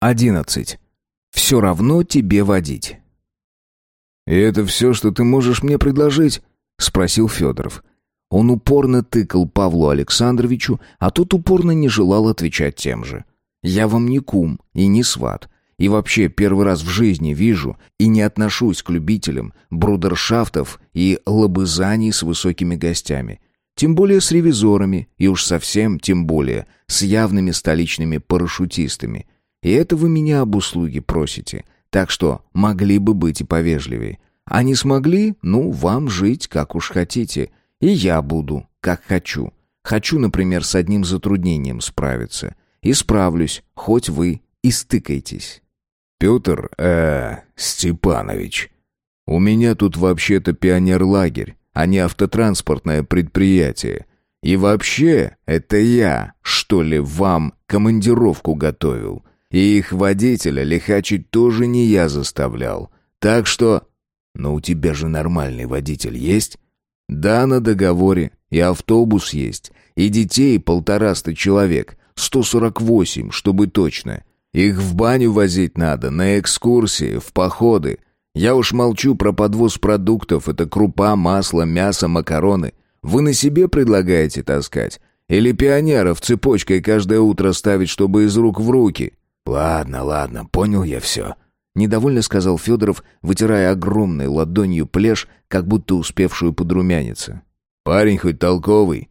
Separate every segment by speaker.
Speaker 1: 11. Все равно тебе водить. «И это все, что ты можешь мне предложить?» — спросил Федоров. Он упорно тыкал Павлу Александровичу, а тот упорно не желал отвечать тем же. «Я вам не кум и не сват, и вообще первый раз в жизни вижу и не отношусь к любителям брудершафтов и лобызаний с высокими гостями. Тем более с ревизорами, и уж совсем тем более с явными столичными парашютистами. И это вы меня об услуге просите. Так что могли бы быть и повежливее. А не смогли? Ну, вам жить, как уж хотите. И я буду, как хочу. Хочу, например, с одним затруднением справиться. И справлюсь, хоть вы и стыкайтесь.
Speaker 2: Петр, э, Степанович, у меня тут вообще-то пионерлагерь, а не автотранспортное предприятие. И вообще, это я, что ли, вам командировку готовил. И их водителя лихачить тоже не я заставлял. Так что... Но у тебя же нормальный водитель есть? Да, на договоре. И автобус есть. И детей полтораста человек. Сто сорок восемь, чтобы точно. Их в баню возить надо, на экскурсии, в походы. Я уж молчу про подвоз продуктов. Это крупа, масло, мясо, макароны. Вы на себе предлагаете таскать? Или пионеров цепочкой каждое утро ставить, чтобы из рук в руки?
Speaker 1: «Ладно, ладно, понял я все», — недовольно сказал Федоров, вытирая огромной ладонью плешь, как будто успевшую подрумяниться.
Speaker 2: «Парень хоть толковый?»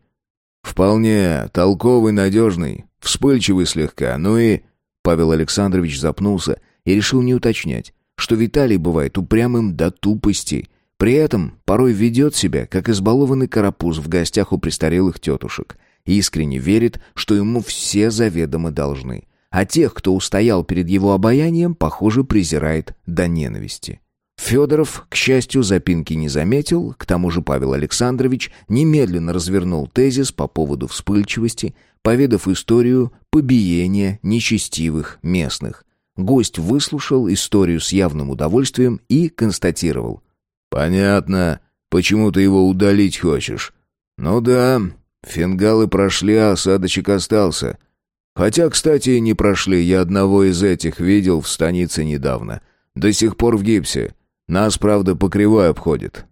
Speaker 2: «Вполне толковый, надежный, вспыльчивый слегка, ну и...» Павел Александрович запнулся и решил не уточнять, что Виталий бывает упрямым до тупости. При этом порой ведет себя, как избалованный карапуз в гостях у престарелых тетушек. Искренне верит, что ему все заведомо должны а тех, кто устоял перед его обаянием, похоже, презирает до ненависти. Федоров, к счастью, запинки не заметил, к тому же Павел Александрович немедленно развернул тезис по поводу вспыльчивости, поведав историю побиения нечестивых местных. Гость выслушал историю с явным удовольствием и констатировал. «Понятно, почему ты его удалить хочешь. Ну да, фингалы прошли, а осадочек остался. Хотя, кстати, не прошли, я одного из этих видел в станице недавно. До сих пор в гипсе. Нас, правда, по кривой обходит».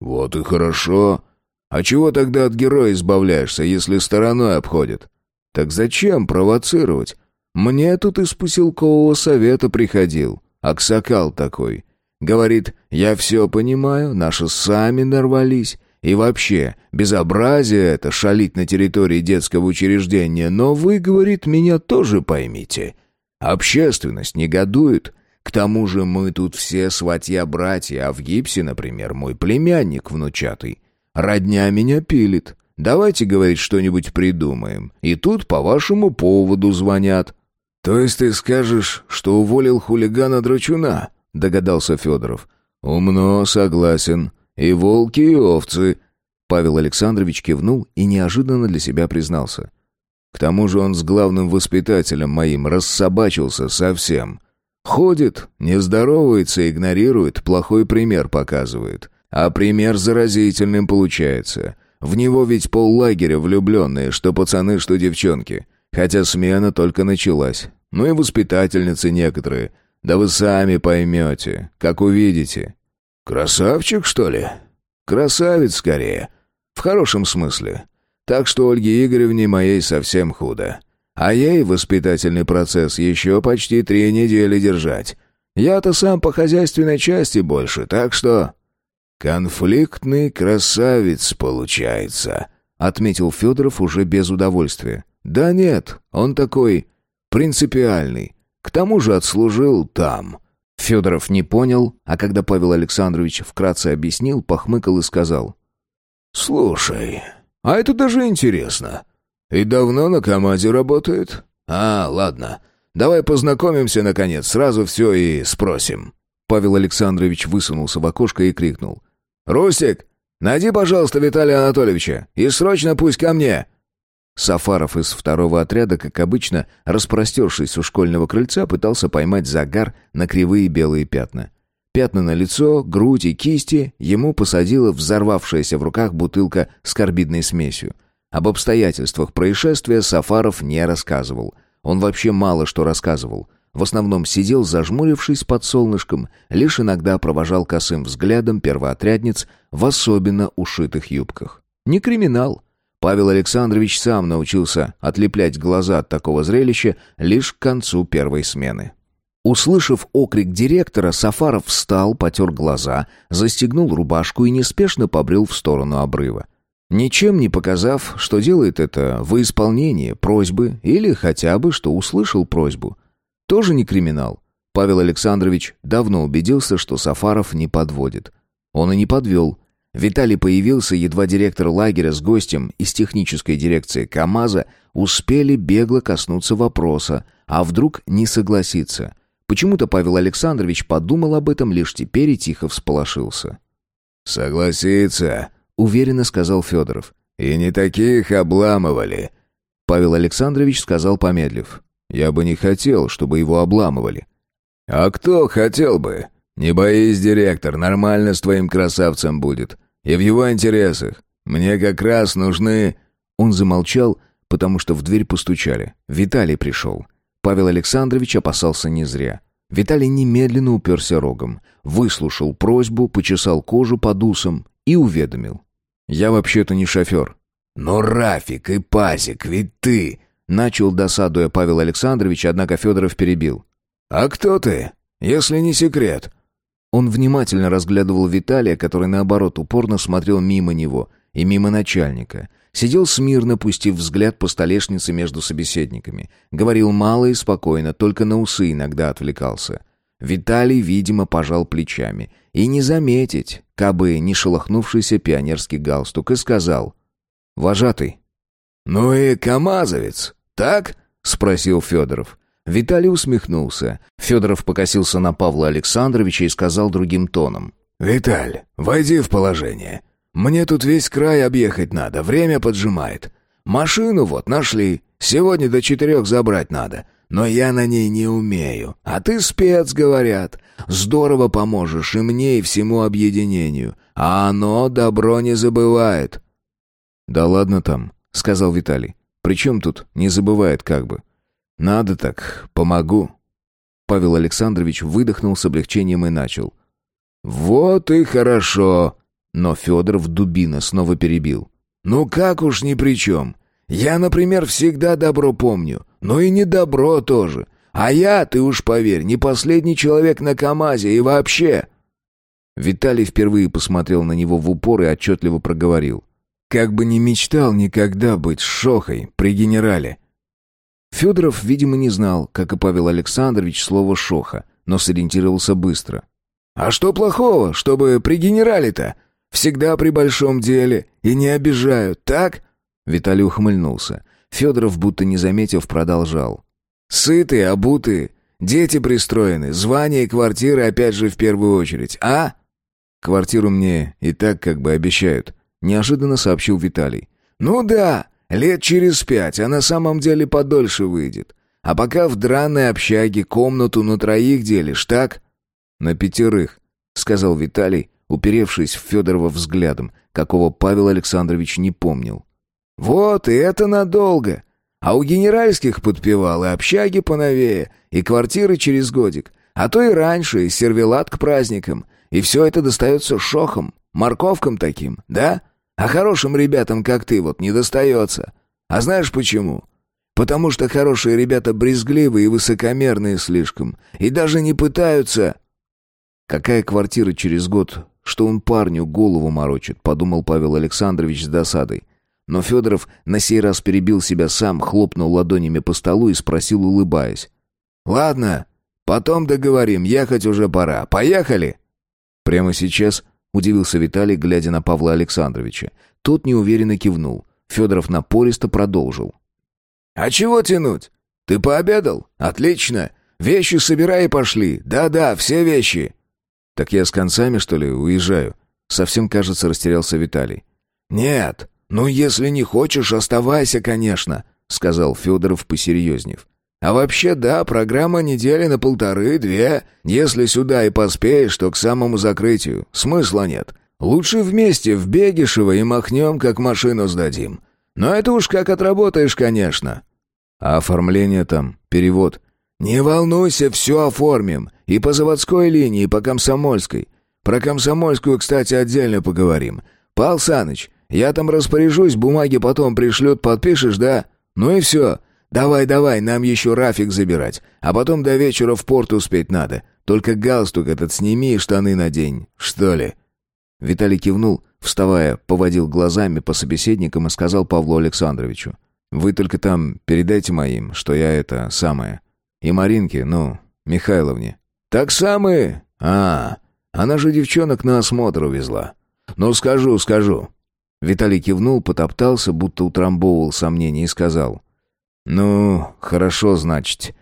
Speaker 2: «Вот и хорошо. А чего тогда от героя избавляешься, если стороной обходит?» «Так зачем провоцировать? Мне тут из поселкового совета приходил. Аксакал такой. Говорит, я все понимаю, наши сами нарвались. И вообще, безобразие это шалить на территории детского учреждения, но вы, говорит, меня тоже поймите. Общественность негодует. К тому же мы тут все сватья-братья, а в гипсе, например, мой племянник внучатый. Родня меня пилит. Давайте, говорит, что-нибудь придумаем. И тут по вашему поводу звонят. То есть ты скажешь, что уволил хулигана-драчуна? Догадался Федоров. Умно, согласен. «И волки, и овцы». Павел Александрович кивнул и неожиданно для себя признался. «К тому же он с главным воспитателем моим рассобачился совсем. Ходит, не здоровается, игнорирует, плохой пример показывает. А пример заразительным получается. В него ведь поллагеря влюбленные, что пацаны, что девчонки. Хотя смена только началась. Ну и воспитательницы некоторые. Да вы сами поймете, как увидите. «Красавчик, что ли?» «Красавец, скорее. В хорошем смысле. Так что Ольге Игоревне моей совсем худо. А ей воспитательный процесс еще почти три недели держать. Я-то сам по хозяйственной части больше, так что...» «Конфликтный красавец получается», — отметил Федоров уже без удовольствия. «Да нет, он такой принципиальный. К тому же отслужил там». Федоров не понял, а когда Павел Александрович вкратце объяснил, похмыкал и сказал. «Слушай, а это даже интересно. И давно на КамАЗе работает? А, ладно. Давай познакомимся, наконец, сразу все и спросим». Павел Александрович высунулся в окошко и крикнул. «Рустик, найди, пожалуйста, Виталия Анатольевича, и срочно пусть ко мне!» Сафаров из второго отряда, как обычно, распростершись у школьного крыльца, пытался поймать загар на кривые белые пятна. Пятна на лицо, грудь и кисти ему посадила взорвавшаяся в руках бутылка с карбидной смесью. Об обстоятельствах происшествия Сафаров не рассказывал. Он вообще мало что рассказывал.
Speaker 1: в основном сидел зажмурившись под солнышком, лишь иногда провожал косым взглядом первоотрядниц в особенно ушитых юбках. Не криминал. Павел Александрович сам научился отлеплять глаза от такого зрелища лишь к концу первой смены. Услышав окрик директора, Сафаров встал, потер глаза, застегнул рубашку и неспешно побрел в сторону обрыва. Ничем не показав, что делает это во исполнение просьбы или хотя бы, что услышал просьбу. Тоже не криминал. Павел Александрович давно убедился, что Сафаров не подводит. Он и не подвел. Виталий появился, едва директор лагеря с гостем из технической дирекции КАМАЗа успели бегло коснуться вопроса, а вдруг не согласиться. Почему-то Павел Александрович подумал об этом лишь теперь и тихо всполошился.
Speaker 2: «Согласится»,
Speaker 1: уверенно сказал Федоров.
Speaker 2: «И не таких обламывали».
Speaker 1: Павел Александрович сказал, помедлив.
Speaker 2: «Я бы не хотел, чтобы его обламывали». «А кто хотел бы? Не боись, директор, нормально с твоим красавцем будет. И в его интересах. Мне как раз нужны...»
Speaker 1: Он замолчал, потому что в дверь постучали. Виталий пришел. Павел Александрович опасался не зря. Виталий немедленно уперся рогом, выслушал просьбу, почесал кожу под усом и уведомил. «Я вообще-то не шофер».
Speaker 2: «Но Рафик и Пазик, ведь ты...»
Speaker 1: Начал досадуя Павел Александрович, однако Федоров перебил.
Speaker 2: «А кто ты, если не секрет?»
Speaker 1: Он внимательно разглядывал Виталия, который, наоборот, упорно смотрел мимо него и мимо начальника. Сидел смирно, пустив взгляд по столешнице между собеседниками. Говорил мало и спокойно, только на усы иногда отвлекался. Виталий, видимо, пожал плечами. И не заметить, кабы не шелохнувшийся пионерский галстук, и сказал «Вожатый».
Speaker 2: «Ну и камазовец, так?» — спросил Федоров.
Speaker 1: Виталий усмехнулся. Федоров покосился на Павла Александровича и сказал другим тоном.
Speaker 2: «Виталь, войди в положение. Мне тут весь край объехать надо, время поджимает. Машину вот нашли, сегодня до четырех забрать надо но я на ней не умею. А ты спец, говорят. Здорово поможешь и мне, и всему объединению. А оно добро не забывает».
Speaker 1: «Да ладно там», — сказал Виталий. «Причем тут не забывает как бы? Надо так, помогу». Павел Александрович выдохнул с облегчением и начал.
Speaker 2: «Вот и хорошо!»
Speaker 1: Но Федор в дубина снова перебил.
Speaker 2: «Ну как уж ни при чем. Я, например, всегда добро помню, но и не добро тоже. А я, ты уж поверь, не последний человек на КамАЗе и вообще...»
Speaker 1: Виталий впервые посмотрел на него в упор и отчетливо проговорил. «Как бы не мечтал никогда быть шохой при генерале». Федоров, видимо, не знал, как и Павел Александрович, слово «шоха», но сориентировался быстро.
Speaker 2: «А что плохого, чтобы при генерале-то? Всегда при большом деле и не обижают, так?»
Speaker 1: Виталий ухмыльнулся. Федоров, будто не заметив, продолжал.
Speaker 2: «Сытые, обутые, дети пристроены, звания и квартиры опять же в первую очередь, а?»
Speaker 1: «Квартиру мне и так как бы обещают», — неожиданно сообщил Виталий.
Speaker 2: «Ну да, лет через пять, а на самом деле подольше выйдет. А пока в драной общаге комнату на троих делишь, так?»
Speaker 1: «На пятерых», — сказал Виталий, уперевшись в Федорова взглядом, какого Павел Александрович не помнил.
Speaker 2: Вот и это надолго. А у генеральских подпевал и общаги поновее, и квартиры через годик, а то и раньше, и сервелат к праздникам. И все это достается шохам, морковкам таким, да? А хорошим ребятам, как ты, вот не достается. А знаешь почему? Потому что хорошие ребята брезгливые и высокомерные слишком, и даже не пытаются...
Speaker 1: Какая квартира через год, что он парню голову морочит, подумал Павел Александрович с досадой. Но Федоров на сей раз перебил себя сам, хлопнул ладонями по столу и спросил, улыбаясь.
Speaker 2: «Ладно, потом договорим, ехать уже пора. Поехали!»
Speaker 1: «Прямо сейчас?» — удивился Виталий, глядя на Павла Александровича. Тот неуверенно кивнул. Федоров напористо продолжил.
Speaker 2: «А чего тянуть? Ты пообедал? Отлично! Вещи собирай и пошли. Да-да, все вещи!»
Speaker 1: «Так я с концами, что ли, уезжаю?» Совсем, кажется, растерялся Виталий.
Speaker 2: «Нет, «Ну, если не хочешь, оставайся, конечно», — сказал Федоров, посерьезнев. «А вообще, да, программа недели на полторы-две. Если сюда и поспеешь, то к самому закрытию. Смысла нет. Лучше вместе в Бегишево и махнем, как машину сдадим. Но это уж как отработаешь, конечно».
Speaker 1: «А оформление там, перевод?»
Speaker 2: «Не волнуйся, все оформим. И по заводской линии, и по комсомольской. Про комсомольскую, кстати, отдельно поговорим. Пал Саныч, я там распоряжусь, бумаги потом пришлют, подпишешь, да? Ну и все. Давай-давай, нам еще Рафик забирать. А потом до вечера в порт успеть надо. Только галстук этот сними и штаны надень, что ли?»
Speaker 1: Виталий кивнул, вставая, поводил глазами по собеседникам и сказал Павлу Александровичу. «Вы только там передайте моим, что я это самое. И Маринке, ну, Михайловне».
Speaker 2: «Так самые? А, она же девчонок на осмотр увезла. Ну, скажу, скажу».
Speaker 1: Виталий кивнул, потоптался, будто утрамбовывал сомнения и сказал. «Ну, хорошо, значит.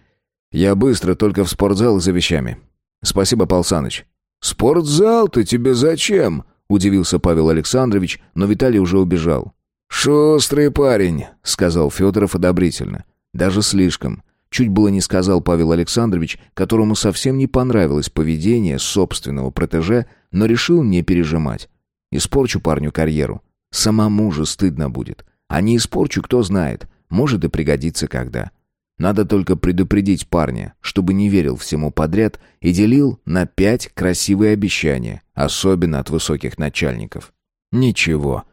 Speaker 1: Я быстро, только в спортзал за вещами. Спасибо, Пал Саныч».
Speaker 2: «Спортзал-то тебе зачем?» — удивился Павел Александрович, но Виталий уже убежал. «Шустрый парень», — сказал Федоров одобрительно.
Speaker 1: «Даже слишком. Чуть было не сказал Павел Александрович, которому совсем не понравилось поведение собственного протеже, но решил не пережимать. Испорчу парню карьеру. Самому же стыдно будет. А не испорчу, кто знает. Может и пригодится когда. Надо только предупредить парня, чтобы не верил всему подряд и делил на пять красивые обещания, особенно от высоких начальников. Ничего.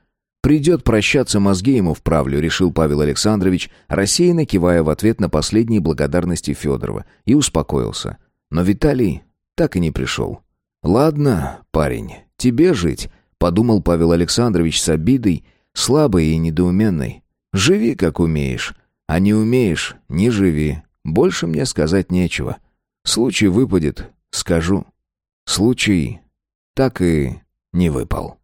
Speaker 1: Придет прощаться, мозги ему вправлю, решил Павел Александрович, рассеянно кивая в ответ на последние благодарности Федорова, и успокоился. Но Виталий так и не пришел. «Ладно, парень, тебе жить», — подумал Павел Александрович с обидой, слабой и недоуменной. «Живи, как умеешь, а не умеешь — не живи. Больше мне сказать нечего. Случай выпадет — скажу. Случай так и не выпал».